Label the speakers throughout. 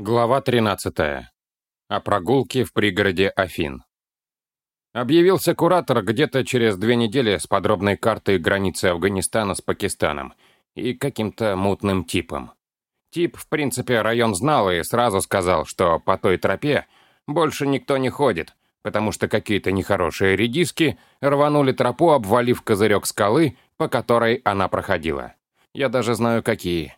Speaker 1: Глава 13. О прогулке в пригороде Афин. Объявился куратор где-то через две недели с подробной картой границы Афганистана с Пакистаном и каким-то мутным типом. Тип, в принципе, район знал и сразу сказал, что по той тропе больше никто не ходит, потому что какие-то нехорошие редиски рванули тропу, обвалив козырек скалы, по которой она проходила. Я даже знаю, какие.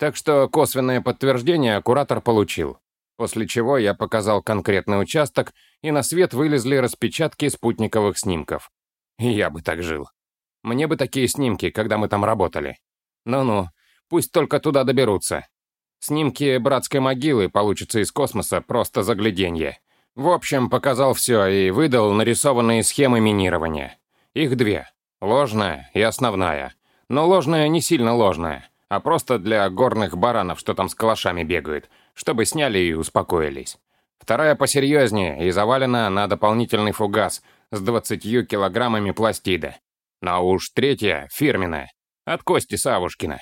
Speaker 1: Так что косвенное подтверждение куратор получил. После чего я показал конкретный участок, и на свет вылезли распечатки спутниковых снимков. Я бы так жил. Мне бы такие снимки, когда мы там работали. Ну-ну, пусть только туда доберутся. Снимки братской могилы получатся из космоса просто загляденье. В общем, показал все и выдал нарисованные схемы минирования. Их две. Ложная и основная. Но ложная не сильно ложная а просто для горных баранов, что там с калашами бегают, чтобы сняли и успокоились. Вторая посерьезнее и завалена на дополнительный фугас с 20 килограммами пластида. Но уж третья, фирменная, от Кости Савушкина.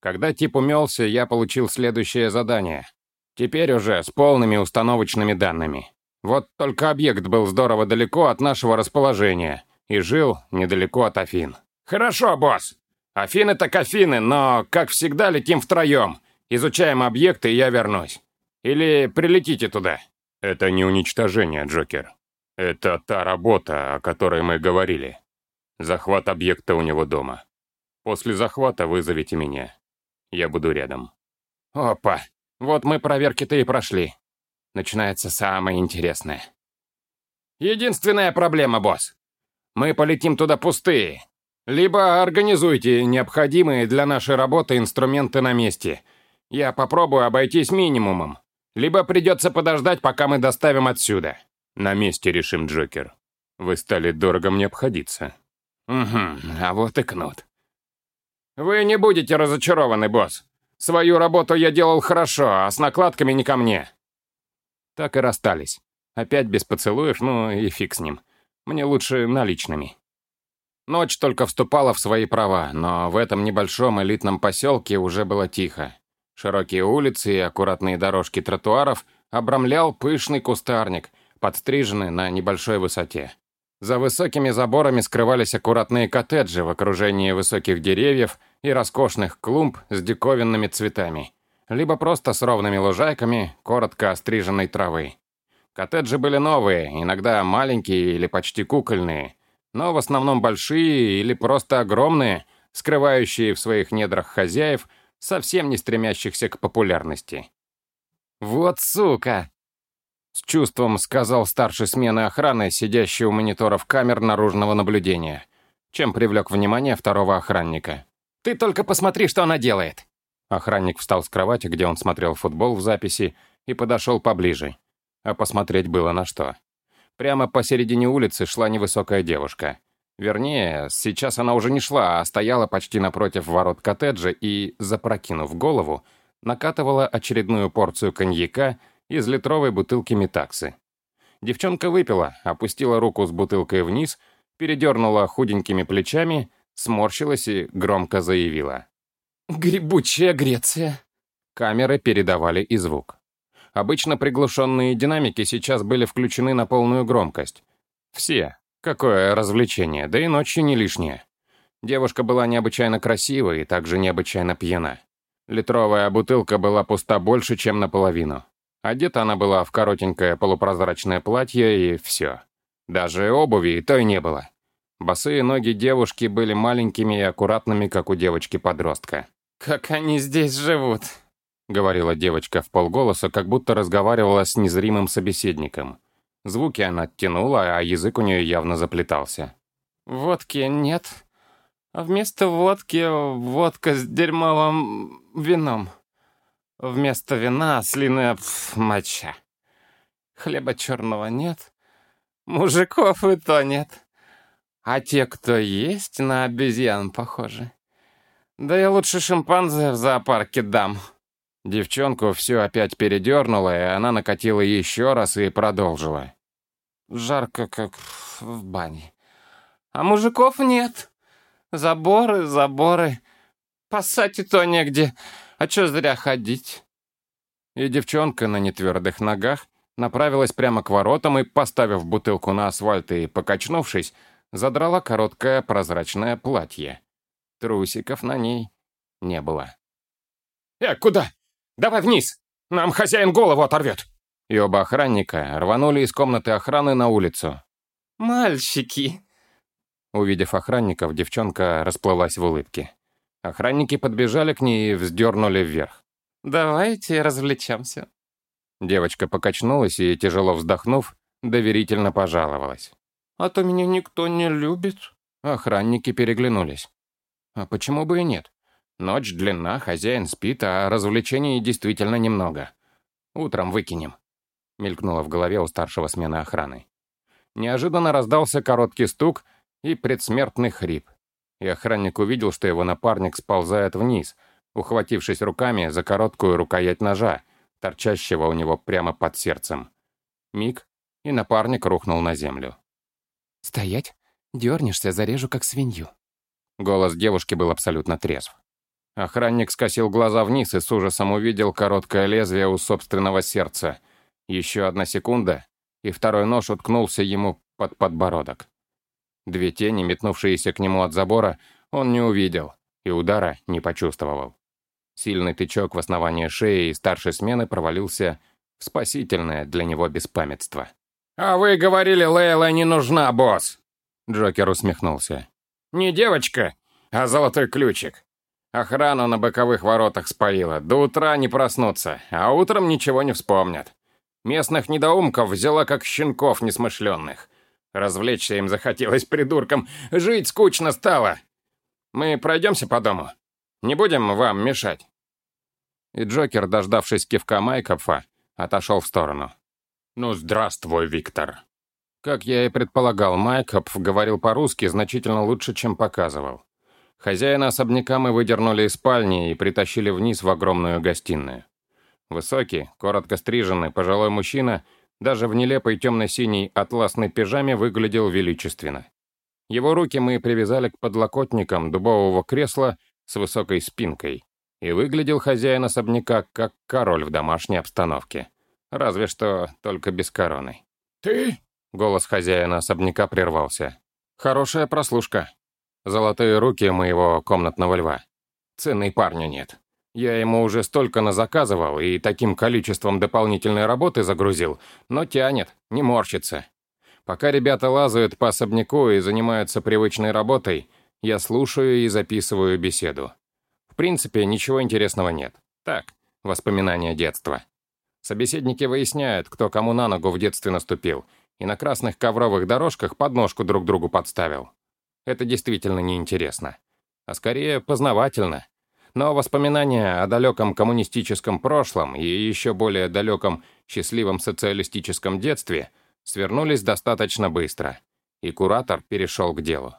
Speaker 1: Когда тип умелся, я получил следующее задание. Теперь уже с полными установочными данными. Вот только объект был здорово далеко от нашего расположения и жил недалеко от Афин. «Хорошо, босс!» Афины так Афины, но, как всегда, летим втроем. Изучаем объекты, и я вернусь. Или прилетите туда.
Speaker 2: Это не уничтожение, Джокер. Это та работа, о которой мы говорили. Захват объекта у него дома. После захвата вызовите меня. Я буду рядом.
Speaker 1: Опа, вот мы проверки-то и прошли. Начинается самое интересное. Единственная проблема, босс. Мы полетим туда пустые, либо организуйте необходимые для нашей работы инструменты на месте. Я попробую обойтись минимумом. Либо придется подождать, пока мы доставим отсюда.
Speaker 2: На месте решим, Джокер. Вы стали дорого мне обходиться.
Speaker 1: Угу, а вот и кнут. Вы не будете разочарованы, босс. Свою работу я делал хорошо, а с накладками не ко мне. Так и расстались. Опять без поцелуев, ну и фиг с ним. Мне лучше наличными. Ночь только вступала в свои права, но в этом небольшом элитном поселке уже было тихо. Широкие улицы и аккуратные дорожки тротуаров обрамлял пышный кустарник, подстриженный на небольшой высоте. За высокими заборами скрывались аккуратные коттеджи в окружении высоких деревьев и роскошных клумб с диковинными цветами, либо просто с ровными лужайками коротко остриженной травы. Коттеджи были новые, иногда маленькие или почти кукольные, но в основном большие или просто огромные, скрывающие в своих недрах хозяев, совсем не стремящихся к популярности. «Вот сука!» С чувством сказал старший смены охраны, сидящий у мониторов камер наружного наблюдения, чем привлек внимание второго охранника. «Ты только посмотри, что она делает!» Охранник встал с кровати, где он смотрел футбол в записи, и подошел поближе. А посмотреть было на что. Прямо посередине улицы шла невысокая девушка. Вернее, сейчас она уже не шла, а стояла почти напротив ворот коттеджа и, запрокинув голову, накатывала очередную порцию коньяка из литровой бутылки метаксы. Девчонка выпила, опустила руку с бутылкой вниз, передернула худенькими плечами, сморщилась и громко заявила. «Грибучая Греция!» Камеры передавали и звук. Обычно приглушенные динамики сейчас были включены на полную громкость. Все. Какое развлечение, да и ночью не лишнее. Девушка была необычайно красива и также необычайно пьяна. Литровая бутылка была пуста больше, чем наполовину. Одета она была в коротенькое полупрозрачное платье и все. Даже обуви и той не было. Босые ноги девушки были маленькими и аккуратными, как у девочки-подростка. «Как они здесь живут?» — говорила девочка в полголоса, как будто разговаривала с незримым собеседником. Звуки она оттянула, а язык у нее явно заплетался. «Водки нет. А вместо водки водка с дерьмовым вином. Вместо вина слиная пф, моча. Хлеба черного нет. Мужиков и то нет. А те, кто есть, на обезьян похожи. Да я лучше шимпанзе в зоопарке дам». Девчонку все опять передернуло, и она накатила еще раз и продолжила. Жарко, как в бане. А мужиков нет. Заборы, заборы. Поссать и то негде. А че зря ходить? И девчонка на нетвердых ногах направилась прямо к воротам и, поставив бутылку на асфальт и покачнувшись, задрала короткое прозрачное платье. Трусиков на ней не было.
Speaker 2: «Э, куда? Давай вниз! Нам хозяин голову оторвет!»
Speaker 1: И оба охранника рванули из комнаты охраны на улицу.
Speaker 3: «Мальчики!»
Speaker 1: Увидев охранников, девчонка расплылась в улыбке. Охранники подбежали к ней и вздернули вверх.
Speaker 3: «Давайте развлечемся».
Speaker 1: Девочка покачнулась и, тяжело вздохнув, доверительно пожаловалась.
Speaker 3: «А то меня никто не любит».
Speaker 1: Охранники переглянулись. А почему бы и нет? Ночь длинна, хозяин спит, а развлечений действительно немного. Утром выкинем. Мелькнуло в голове у старшего смены охраны. Неожиданно раздался короткий стук и предсмертный хрип. И охранник увидел, что его напарник сползает вниз, ухватившись руками за короткую рукоять ножа, торчащего у него прямо под сердцем. Миг, и напарник рухнул на землю.
Speaker 3: «Стоять! Дернешься, зарежу, как свинью».
Speaker 1: Голос девушки был абсолютно трезв. Охранник скосил глаза вниз и с ужасом увидел короткое лезвие у собственного сердца. Еще одна секунда, и второй нож уткнулся ему под подбородок. Две тени, метнувшиеся к нему от забора, он не увидел и удара не почувствовал. Сильный тычок в основание шеи и старшей смены провалился в спасительное для него беспамятство.
Speaker 2: «А вы говорили, Лейла не нужна, босс!»
Speaker 1: Джокер усмехнулся.
Speaker 2: «Не девочка, а золотой ключик. Охрану на боковых воротах споила. До утра не проснутся, а утром ничего не вспомнят. Местных недоумков взяла как щенков несмышленных. Развлечься им захотелось придуркам. Жить скучно стало. Мы пройдемся по дому. Не будем вам мешать».
Speaker 1: И Джокер, дождавшись кивка Майкопфа, отошел в сторону.
Speaker 2: «Ну, здравствуй, Виктор».
Speaker 1: Как я и предполагал, Майкопф говорил по-русски значительно лучше, чем показывал. Хозяина особняка мы выдернули из спальни и притащили вниз в огромную гостиную. Высокий, коротко стриженный, пожилой мужчина даже в нелепой темно-синей атласной пижаме выглядел величественно. Его руки мы привязали к подлокотникам дубового кресла с высокой спинкой, и выглядел хозяин особняка как король в домашней обстановке. Разве что только без короны.
Speaker 2: «Ты?»
Speaker 1: — голос хозяина особняка прервался. «Хорошая прослушка. Золотые руки моего комнатного льва. Ценной парня нет. Я ему уже столько назаказывал и таким количеством дополнительной работы загрузил, но тянет, не морщится. Пока ребята лазают по особняку и занимаются привычной работой, я слушаю и записываю беседу. В принципе, ничего интересного нет. Так, воспоминания детства. Собеседники выясняют, кто кому на ногу в детстве наступил, и на красных ковровых дорожках подножку друг другу подставил. Это действительно неинтересно. А скорее познавательно. Но воспоминания о далеком коммунистическом прошлом и еще более далеком счастливом социалистическом детстве свернулись достаточно быстро, и куратор перешел к делу.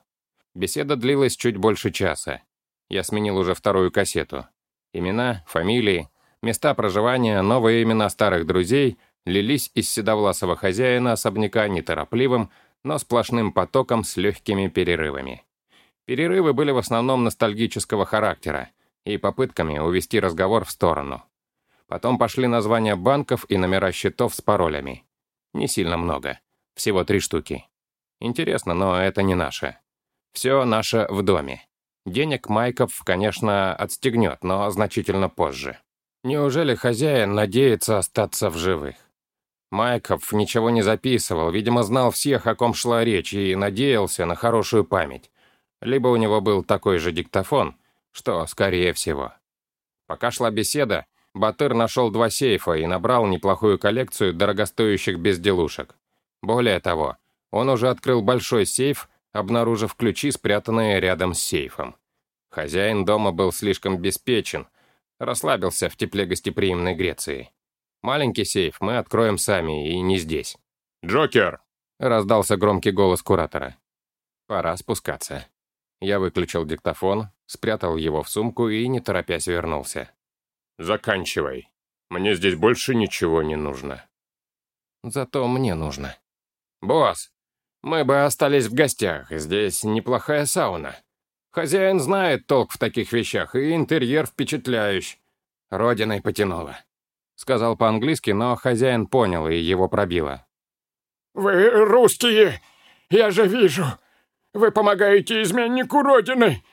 Speaker 1: Беседа длилась чуть больше часа. Я сменил уже вторую кассету. Имена, фамилии, места проживания, новые имена старых друзей лились из седовласого хозяина особняка неторопливым, но сплошным потоком с легкими перерывами. Перерывы были в основном ностальгического характера и попытками увести разговор в сторону. Потом пошли названия банков и номера счетов с паролями. Не сильно много. Всего три штуки. Интересно, но это не наше. Все наше в доме. Денег Майков, конечно, отстегнет, но значительно позже. Неужели хозяин надеется остаться в живых? Майков ничего не записывал, видимо, знал всех, о ком шла речь, и надеялся на хорошую память. Либо у него был такой же диктофон, что скорее всего. Пока шла беседа, Батыр нашел два сейфа и набрал неплохую коллекцию дорогостоящих безделушек. Более того, он уже открыл большой сейф, обнаружив ключи, спрятанные рядом с сейфом. Хозяин дома был слишком беспечен, расслабился в тепле гостеприимной Греции. Маленький сейф мы откроем сами и не здесь.
Speaker 2: «Джокер!»
Speaker 1: — раздался громкий голос куратора. Пора спускаться. Я выключил диктофон, спрятал его в сумку и, не торопясь, вернулся.
Speaker 2: «Заканчивай. Мне здесь больше ничего не нужно».
Speaker 1: «Зато мне нужно». «Босс, мы бы остались в гостях, здесь неплохая сауна. Хозяин знает толк в таких вещах, и интерьер впечатляющий. Родиной потянуло». Сказал по-английски, но хозяин понял, и его пробило.
Speaker 4: «Вы русские! Я же вижу! Вы помогаете изменнику Родины!»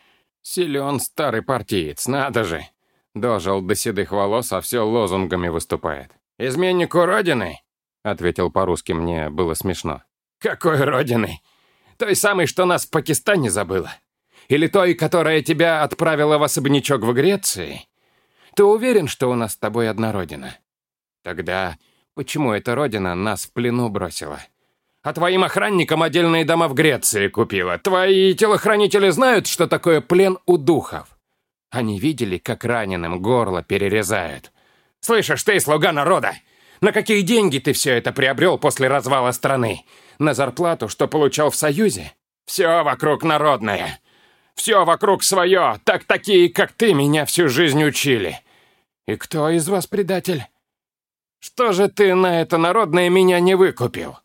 Speaker 1: Силен старый партиец, надо же. Дожил до седых волос, а все лозунгами выступает. «Изменнику Родины?» — ответил по-русски, мне было смешно. «Какой Родины? Той самой, что нас в Пакистане забыла? Или той, которая тебя отправила в особнячок в Греции? Ты уверен, что у нас с тобой одна Родина? Тогда почему эта Родина нас в плену бросила?» А твоим охранникам отдельные дома в Греции купила. Твои телохранители знают, что такое плен у духов. Они видели, как раненым горло перерезают. Слышишь ты, слуга народа, на какие деньги ты все это приобрел после развала страны? На зарплату, что получал в Союзе? Все вокруг народное. Все вокруг свое. Так такие, как ты, меня всю жизнь учили. И кто из вас предатель? Что же ты на это народное меня не выкупил?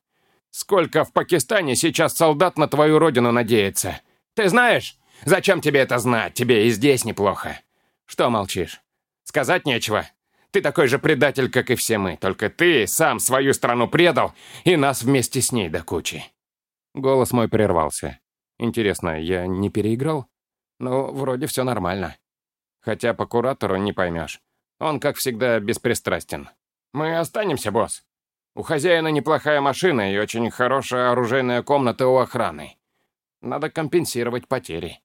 Speaker 1: Сколько в Пакистане сейчас солдат на твою родину надеется? Ты знаешь? Зачем тебе это знать? Тебе и здесь неплохо. Что молчишь? Сказать нечего. Ты такой же предатель, как и все мы. Только ты сам свою страну предал, и нас вместе с ней до кучи. Голос мой прервался. Интересно, я не переиграл? Ну, вроде все нормально. Хотя по куратору не поймешь. Он, как всегда, беспристрастен. Мы останемся, босс. У хозяина неплохая машина и очень хорошая оружейная комната у охраны. Надо компенсировать потери.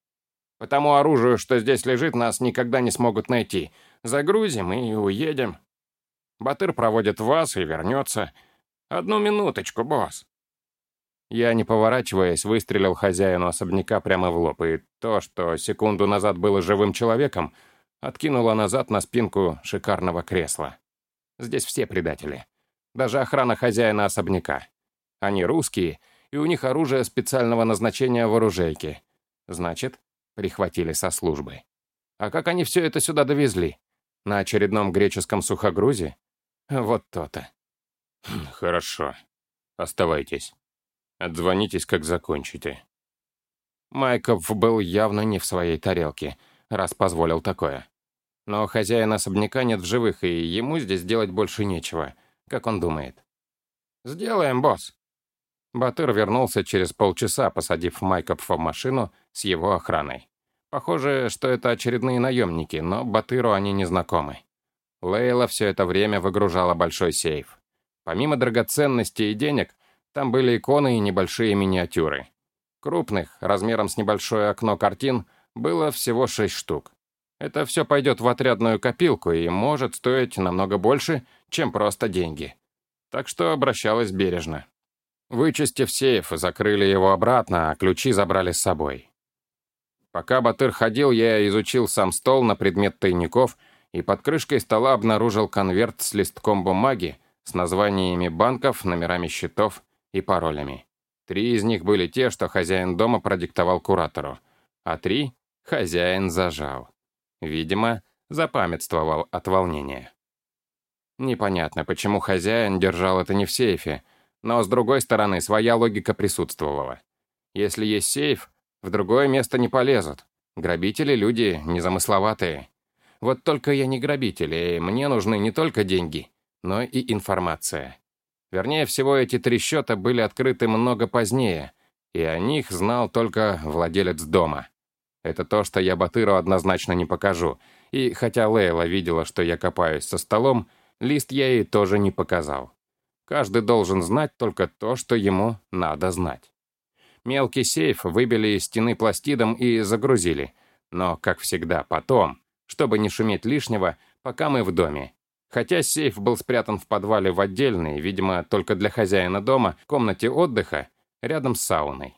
Speaker 1: По тому оружию, что здесь лежит, нас никогда не смогут найти. Загрузим и уедем. Батыр проводит вас и вернется. Одну минуточку, босс. Я, не поворачиваясь, выстрелил хозяину особняка прямо в лоб, и то, что секунду назад было живым человеком, откинуло назад на спинку шикарного кресла. Здесь все предатели. Даже охрана хозяина особняка. Они русские, и у них оружие специального назначения в оружейке. Значит, прихватили со службы. А как они все это сюда довезли? На очередном греческом сухогрузе? Вот то-то.
Speaker 2: Хм, хорошо. Оставайтесь. Отзвонитесь, как закончите.
Speaker 1: Майков был явно не в своей тарелке, раз позволил такое. Но хозяин особняка нет в живых, и ему здесь делать больше нечего — как он думает. «Сделаем, босс». Батыр вернулся через полчаса, посадив Майкопфа в машину с его охраной. Похоже, что это очередные наемники, но Батыру они не знакомы. Лейла все это время выгружала большой сейф. Помимо драгоценностей и денег, там были иконы и небольшие миниатюры. Крупных, размером с небольшое окно картин, было всего шесть штук. Это все пойдет в отрядную копилку и может стоить намного больше, чем просто деньги. Так что обращалась бережно. Вычистив сейф, закрыли его обратно, а ключи забрали с собой. Пока Батыр ходил, я изучил сам стол на предмет тайников и под крышкой стола обнаружил конверт с листком бумаги с названиями банков, номерами счетов и паролями. Три из них были те, что хозяин дома продиктовал куратору, а три хозяин зажал. Видимо, запамятствовал от волнения. Непонятно, почему хозяин держал это не в сейфе, но, с другой стороны, своя логика присутствовала. Если есть сейф, в другое место не полезут. Грабители — люди незамысловатые. Вот только я не грабитель, и мне нужны не только деньги, но и информация. Вернее всего, эти три счета были открыты много позднее, и о них знал только владелец дома. Это то, что я Батыру однозначно не покажу. И хотя Лейла видела, что я копаюсь со столом, лист я ей тоже не показал. Каждый должен знать только то, что ему надо знать. Мелкий сейф выбили из стены пластидом и загрузили. Но, как всегда, потом, чтобы не шуметь лишнего, пока мы в доме. Хотя сейф был спрятан в подвале в отдельной, видимо, только для хозяина дома, комнате отдыха, рядом с сауной.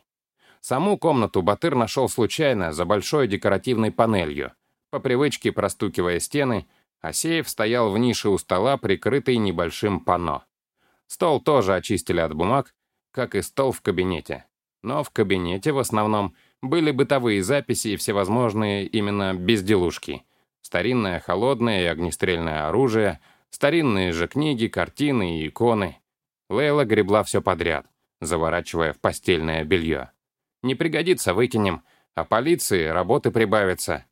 Speaker 1: Саму комнату Батыр нашел случайно за большой декоративной панелью, по привычке простукивая стены, а стоял в нише у стола, прикрытый небольшим панно. Стол тоже очистили от бумаг, как и стол в кабинете. Но в кабинете в основном были бытовые записи и всевозможные именно безделушки. Старинное холодное и огнестрельное оружие, старинные же книги, картины и иконы. Лейла гребла все подряд, заворачивая в постельное белье. Не пригодится, выкинем. А полиции работы прибавится.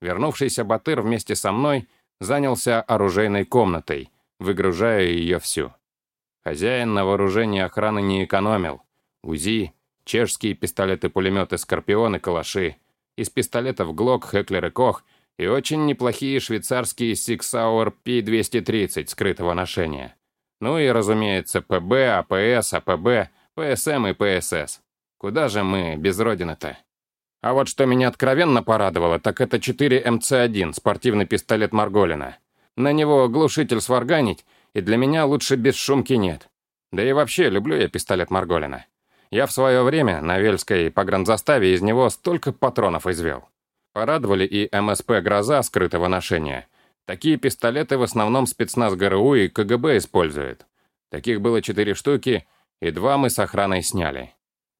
Speaker 1: Вернувшийся Батыр вместе со мной занялся оружейной комнатой, выгружая ее всю. Хозяин на вооружении охраны не экономил. УЗИ, чешские пистолеты-пулеметы «Скорпион» и «Калаши», из пистолетов «Глок», «Хеклер» и «Кох» и очень неплохие швейцарские Sauer P230 скрытого ношения. Ну и, разумеется, ПБ, АПС, АПБ, ПСМ и ПСС. Куда же мы без родины-то? А вот что меня откровенно порадовало, так это 4 МЦ-1, спортивный пистолет Марголина. На него глушитель сварганить, и для меня лучше без шумки нет. Да и вообще, люблю я пистолет Марголина. Я в свое время на Вельской погранзаставе из него столько патронов извел. Порадовали и МСП «Гроза» скрытого ношения. Такие пистолеты в основном спецназ ГРУ и КГБ используют. Таких было четыре штуки, и два мы с охраной сняли.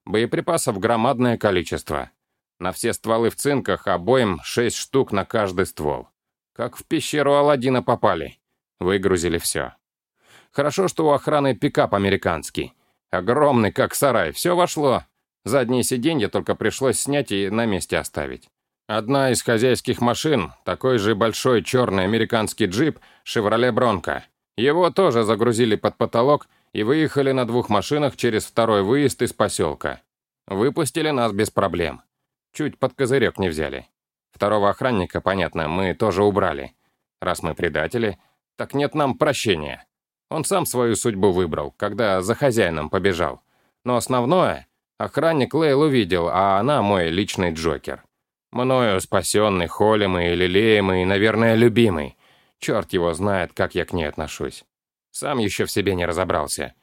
Speaker 1: Боеприпасов громадное количество. На все стволы в цинках обоим шесть штук на каждый ствол. Как в пещеру Аладдина попали. Выгрузили все. Хорошо, что у охраны пикап американский. Огромный, как сарай, все вошло. Задние сиденья только пришлось снять и на месте оставить. Одна из хозяйских машин, такой же большой черный американский джип «Шевроле Бронко». Его тоже загрузили под потолок и выехали на двух машинах через второй выезд из поселка. Выпустили нас без проблем. Чуть под козырек не взяли. Второго охранника, понятно, мы тоже убрали. Раз мы предатели, так нет нам прощения. Он сам свою судьбу выбрал, когда за хозяином побежал. Но основное, охранник Лейл увидел, а она мой личный Джокер. Мною спасенный, холимый, лелеемый, наверное, любимый. Черт его знает, как я к ней отношусь. Сам еще в себе не разобрался.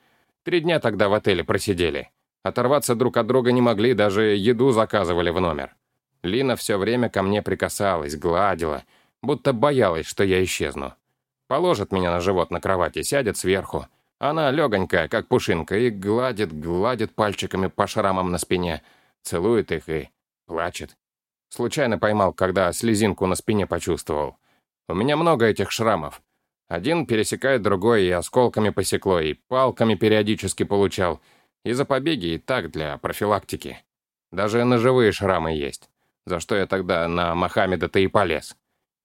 Speaker 1: Три дня тогда в отеле просидели. Оторваться друг от друга не могли, даже еду заказывали в номер. Лина все время ко мне прикасалась, гладила, будто боялась, что я исчезну. Положит меня на живот на кровати, сядет сверху. Она легонькая, как пушинка, и гладит, гладит пальчиками по шрамам на спине, целует их и плачет. Случайно поймал, когда слезинку на спине почувствовал. У меня много этих шрамов. Один пересекает другой, и осколками посекло, и палками периодически получал. И за побеги, и так, для профилактики. Даже ножевые шрамы есть. За что я тогда на Мохаммеда-то и полез.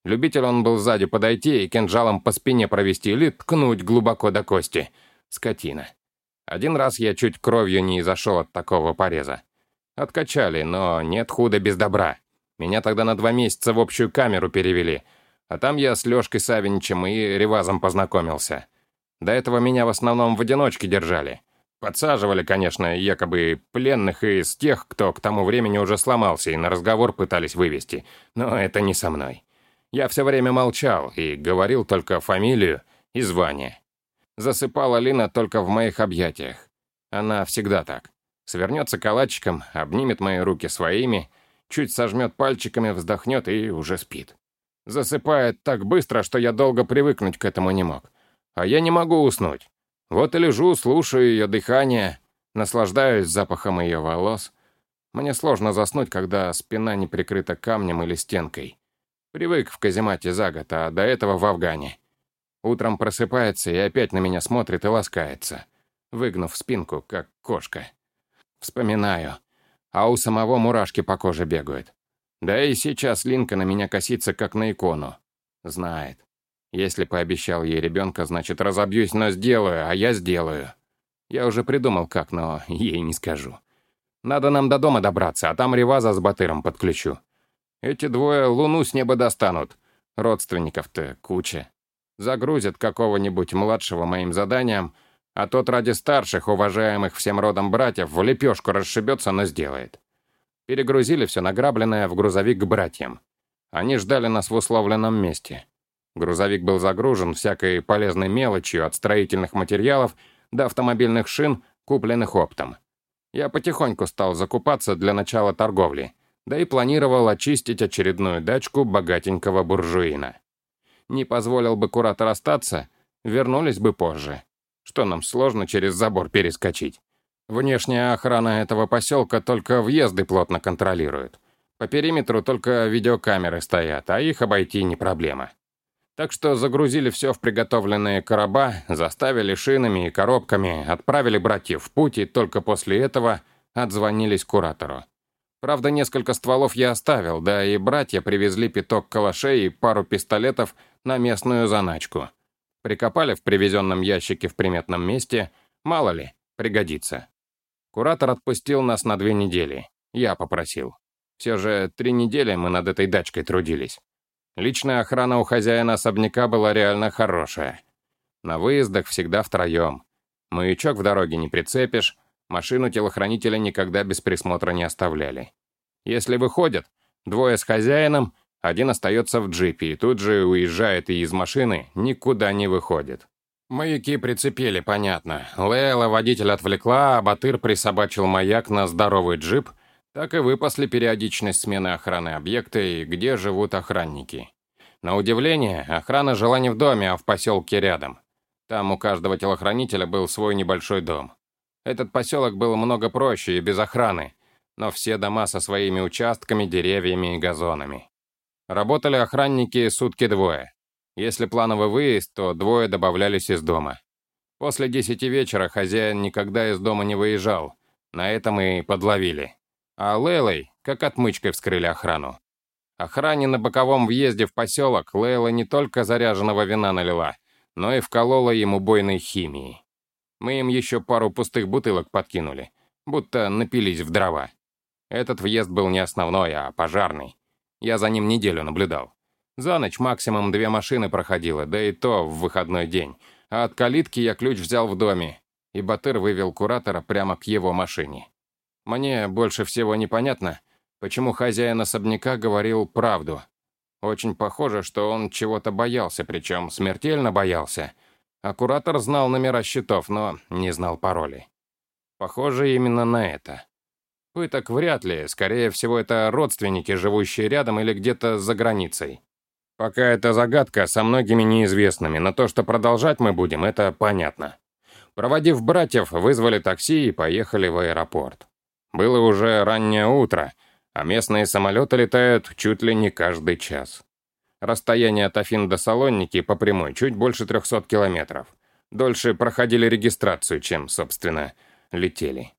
Speaker 1: Любитель он был сзади подойти и кинжалом по спине провести или ткнуть глубоко до кости. Скотина. Один раз я чуть кровью не изошел от такого пореза. Откачали, но нет худа без добра. Меня тогда на два месяца в общую камеру перевели, а там я с Лёшкой Савиничем и Ревазом познакомился. До этого меня в основном в одиночке держали. Подсаживали, конечно, якобы пленных из тех, кто к тому времени уже сломался и на разговор пытались вывести. Но это не со мной. Я все время молчал и говорил только фамилию и звание. Засыпала Лина только в моих объятиях. Она всегда так. Свернется калачиком, обнимет мои руки своими, чуть сожмет пальчиками, вздохнет и уже спит. Засыпает так быстро, что я долго привыкнуть к этому не мог. А я не могу уснуть. Вот и лежу, слушаю ее дыхание, наслаждаюсь запахом ее волос. Мне сложно заснуть, когда спина не прикрыта камнем или стенкой. Привык в каземате за год, а до этого в Афгане. Утром просыпается и опять на меня смотрит и ласкается, выгнув спинку, как кошка. Вспоминаю, а у самого мурашки по коже бегают. Да и сейчас Линка на меня косится, как на икону. Знает. Если пообещал ей ребенка, значит, разобьюсь, но сделаю, а я сделаю. Я уже придумал как, но ей не скажу. Надо нам до дома добраться, а там Реваза с Батыром подключу. Эти двое луну с неба достанут. Родственников-то куча. Загрузят какого-нибудь младшего моим заданием, а тот ради старших, уважаемых всем родом братьев, в лепешку расшибется, но сделает. Перегрузили все награбленное в грузовик к братьям. Они ждали нас в условленном месте. Грузовик был загружен всякой полезной мелочью от строительных материалов до автомобильных шин, купленных оптом. Я потихоньку стал закупаться для начала торговли – да и планировал очистить очередную дачку богатенького буржуина. Не позволил бы куратор остаться, вернулись бы позже. Что нам сложно через забор перескочить? Внешняя охрана этого поселка только въезды плотно контролирует. По периметру только видеокамеры стоят, а их обойти не проблема. Так что загрузили все в приготовленные короба, заставили шинами и коробками, отправили братьев в путь и только после этого отзвонились куратору. Правда, несколько стволов я оставил, да и братья привезли пяток калашей и пару пистолетов на местную заначку. Прикопали в привезенном ящике в приметном месте, мало ли, пригодится. Куратор отпустил нас на две недели. Я попросил. Все же три недели мы над этой дачкой трудились. Личная охрана у хозяина особняка была реально хорошая. На выездах всегда втроем. Маячок в дороге не прицепишь, машину телохранителя никогда без присмотра не оставляли. Если выходят, двое с хозяином, один остается в джипе и тут же уезжает и из машины никуда не выходит. Маяки прицепили, понятно. Лейла водитель отвлекла, а Батыр присобачил маяк на здоровый джип, так и выпасли периодичность смены охраны объекта и где живут охранники. На удивление, охрана жила не в доме, а в поселке рядом. Там у каждого телохранителя был свой небольшой дом. Этот поселок был много проще и без охраны, но все дома со своими участками, деревьями и газонами. Работали охранники сутки двое. Если плановый выезд, то двое добавлялись из дома. После десяти вечера хозяин никогда из дома не выезжал. На этом и подловили. А Лейлой, как отмычкой, вскрыли охрану. Охране на боковом въезде в поселок Лейла не только заряженного вина налила, но и вколола ему убойной химией. Мы им еще пару пустых бутылок подкинули, будто напились в дрова. Этот въезд был не основной, а пожарный. Я за ним неделю наблюдал. За ночь максимум две машины проходило, да и то в выходной день. А от калитки я ключ взял в доме, и Батыр вывел куратора прямо к его машине. Мне больше всего непонятно, почему хозяин особняка говорил правду. Очень похоже, что он чего-то боялся, причем смертельно боялся. А куратор знал номера счетов, но не знал паролей. Похоже именно на это. Пыток вряд ли, скорее всего, это родственники, живущие рядом или где-то за границей. Пока это загадка со многими неизвестными, но то, что продолжать мы будем, это понятно. Проводив братьев, вызвали такси и поехали в аэропорт. Было уже раннее утро, а местные самолеты летают чуть ли не каждый час. Расстояние от Афин до Салоники по прямой чуть больше 300 километров. Дольше проходили регистрацию, чем, собственно, летели.